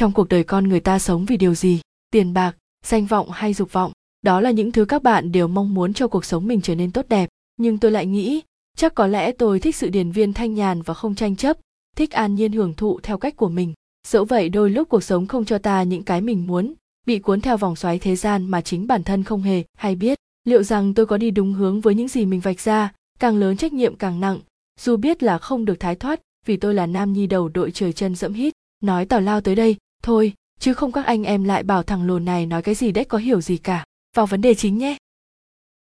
trong cuộc đời con người ta sống vì điều gì? Tiền bạc, danh vọng hay dục vọng? Đó là những thứ các bạn đều mong muốn cho cuộc sống mình trở nên tốt đẹp. Nhưng tôi lại nghĩ, chắc có lẽ tôi thích sự điền viên thanh nhàn và không tranh chấp, thích an nhiên hưởng thụ theo cách của mình. Dẫu vậy đôi lúc cuộc sống không cho ta những cái mình muốn, bị cuốn theo vòng xoáy thế gian mà chính bản thân không hề hay biết. Liệu rằng tôi có đi đúng hướng với những gì mình vạch ra, càng lớn trách nhiệm càng nặng, dù biết là không được thái thoát, vì tôi là nam nhi đầu đội trời chân dẫm hít. Nói tào lao tới đây thôi, chứ không các anh em lại bảo thằng lồn này nói cái gì đấy có hiểu gì cả. Vào vấn đề chính nhé.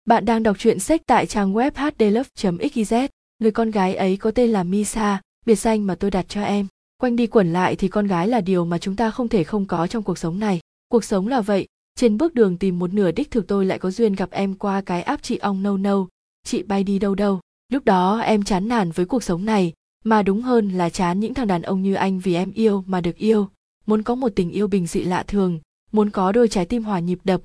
Bạn đang đọc truyện sách tại trang web hdlove.xyz người con gái ấy có tên là misa, biệt danh mà tôi đặt cho em. Quanh đi quẩn lại thì con gái là điều mà chúng ta không thể không có trong cuộc sống này. Cuộc sống là vậy, trên bước đường tìm một nửa đích thực tôi lại có duyên gặp em qua cái áp chị ong nâu nâu. Chị bay đi đâu đâu. Lúc đó em chán nản với cuộc sống này, mà đúng hơn là chán những thằng đàn ông như anh vì em yêu mà được yêu muốn có một tình yêu bình dị lạ thường, muốn có đôi trái tim hòa nhịp đập,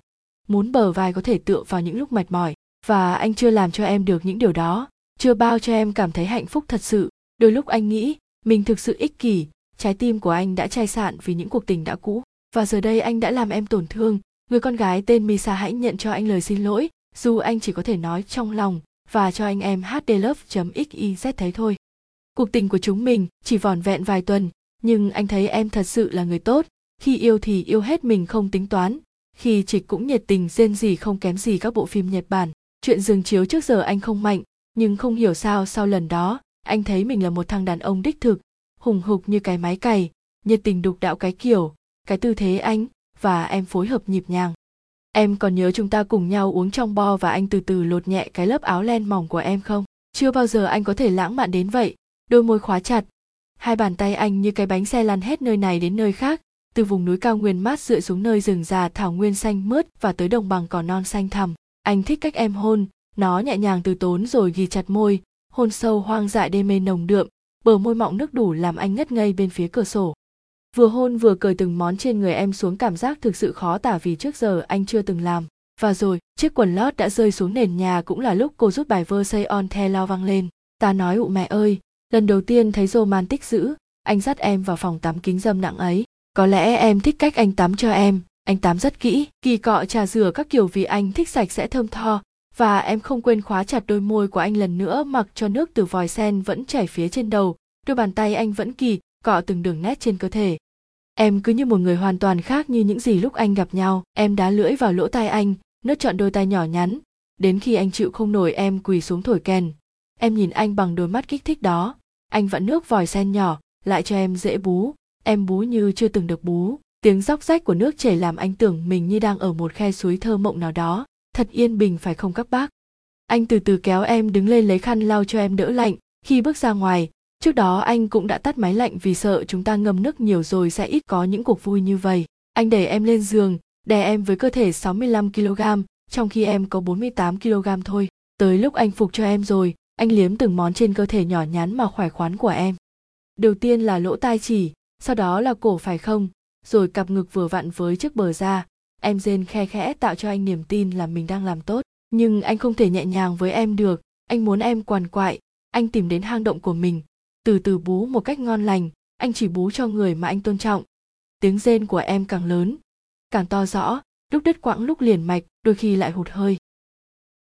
muốn bờ vai có thể tựa vào những lúc mệt mỏi. Và anh chưa làm cho em được những điều đó, chưa bao cho em cảm thấy hạnh phúc thật sự. Đôi lúc anh nghĩ, mình thực sự ích kỷ, trái tim của anh đã chai sạn vì những cuộc tình đã cũ. Và giờ đây anh đã làm em tổn thương. Người con gái tên misa hãy nhận cho anh lời xin lỗi, dù anh chỉ có thể nói trong lòng và cho anh em hdlove.xyz thấy thôi. Cuộc tình của chúng mình chỉ vỏn vẹn vài tuần nhưng anh thấy em thật sự là người tốt. Khi yêu thì yêu hết mình không tính toán. Khi trịch cũng nhiệt tình rên gì không kém gì các bộ phim nhật bản. Chuyện dừng chiếu trước giờ anh không mạnh, nhưng không hiểu sao sau lần đó, anh thấy mình là một thằng đàn ông đích thực, hùng hục như cái máy cày, nhiệt tình đục đạo cái kiểu, cái tư thế anh, và em phối hợp nhịp nhàng. Em còn nhớ chúng ta cùng nhau uống trong bo và anh từ từ lột nhẹ cái lớp áo len mỏng của em không? Chưa bao giờ anh có thể lãng mạn đến vậy. Đôi môi khóa chặt hai bàn tay anh như cái bánh xe lăn hết nơi này đến nơi khác, từ vùng núi cao nguyên mát dựa xuống nơi rừng già thảo nguyên xanh mướt và tới đồng bằng cỏ non xanh thẳm. Anh thích cách em hôn, nó nhẹ nhàng từ tốn rồi ghi chặt môi, hôn sâu hoang dại đê mê nồng đượm, bờ môi mọng nước đủ làm anh ngất ngây bên phía cửa sổ. Vừa hôn vừa cười từng món trên người em xuống cảm giác thực sự khó tả vì trước giờ anh chưa từng làm. Và rồi, chiếc quần lót đã rơi xuống nền nhà cũng là lúc cô rút bài vơ say on the lao vang lên. Ta nói, ụ mẹ ơi lần đầu tiên thấy romantic dữ, anh dắt em vào phòng tắm kính dâm nặng ấy. Có lẽ em thích cách anh tắm cho em. Anh tắm rất kỹ, kỳ cọ trà rửa các kiểu vì anh thích sạch sẽ thơm tho. Và em không quên khóa chặt đôi môi của anh lần nữa, mặc cho nước từ vòi sen vẫn chảy phía trên đầu. Đôi bàn tay anh vẫn kỳ, cọ từng đường nét trên cơ thể. Em cứ như một người hoàn toàn khác như những gì lúc anh gặp nhau. Em đá lưỡi vào lỗ tai anh nớt trọn đôi tay nhỏ nhắn. Đến khi anh chịu không nổi, em quỳ xuống thổi kèn. Em nhìn anh bằng đôi mắt kích thích đó anh vặn nước vòi sen nhỏ, lại cho em dễ bú. Em bú như chưa từng được bú. Tiếng róc rách của nước chảy làm anh tưởng mình như đang ở một khe suối thơ mộng nào đó. Thật yên bình phải không các bác? Anh từ từ kéo em đứng lên lấy khăn lau cho em đỡ lạnh. Khi bước ra ngoài, trước đó anh cũng đã tắt máy lạnh vì sợ chúng ta ngâm nước nhiều rồi sẽ ít có những cuộc vui như vậy. Anh đẩy em lên giường, đè em với cơ thể 65 kg trong khi em có 48 kg thôi. Tới lúc anh phục cho em rồi anh liếm từng món trên cơ thể nhỏ nhắn mà khỏe khoắn của em. Đầu tiên là lỗ tai chỉ, sau đó là cổ phải không? Rồi cặp ngực vừa vặn với chiếc bờ ra em rên khe khẽ tạo cho anh niềm tin là mình đang làm tốt. Nhưng anh không thể nhẹ nhàng với em được. Anh muốn em quằn quại. Anh tìm đến hang động của mình. Từ từ bú một cách ngon lành. Anh chỉ bú cho người mà anh tôn trọng. Tiếng rên của em càng lớn. Càng to rõ, lúc đứt quãng lúc liền mạch, đôi khi lại hụt hơi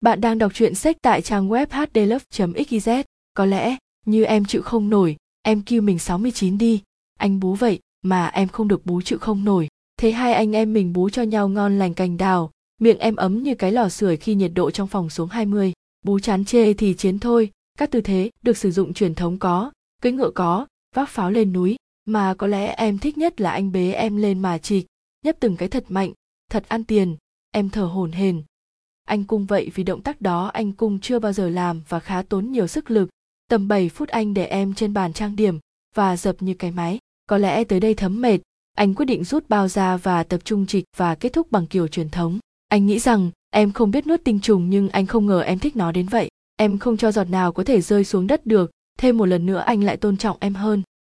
bạn đang đọc truyện sách tại trang web hdlove.xyz có lẽ như em chịu không nổi em kêu mình 69 đi. Anh bú vậy mà em không được bú chịu không nổi. Thế hai anh em mình bú cho nhau ngon lành cành đào. Miệng em ấm như cái lò sưởi khi nhiệt độ trong phòng xuống 20. Bú chán chê thì chiến thôi, các tư thế được sử dụng truyền thống có, cưỡi ngựa có, vác pháo lên núi, mà có lẽ em thích nhất là anh bế em lên mà chịch, nhấp từng cái thật mạnh, thật ăn tiền, em thở hổn hển. Anh cung vậy vì động tác đó anh cung chưa bao giờ làm và khá tốn nhiều sức lực. Tầm 7 phút anh để em trên bàn trang điểm và dập như cái máy. Có lẽ tới đây thấm mệt, anh quyết định rút bao ra và tập trung trịch và kết thúc bằng kiểu truyền thống. Anh nghĩ rằng em không biết nuốt tinh trùng nhưng anh không ngờ em thích nó đến vậy. Em không cho giọt nào có thể rơi xuống đất được, thêm một lần nữa anh lại tôn trọng em hơn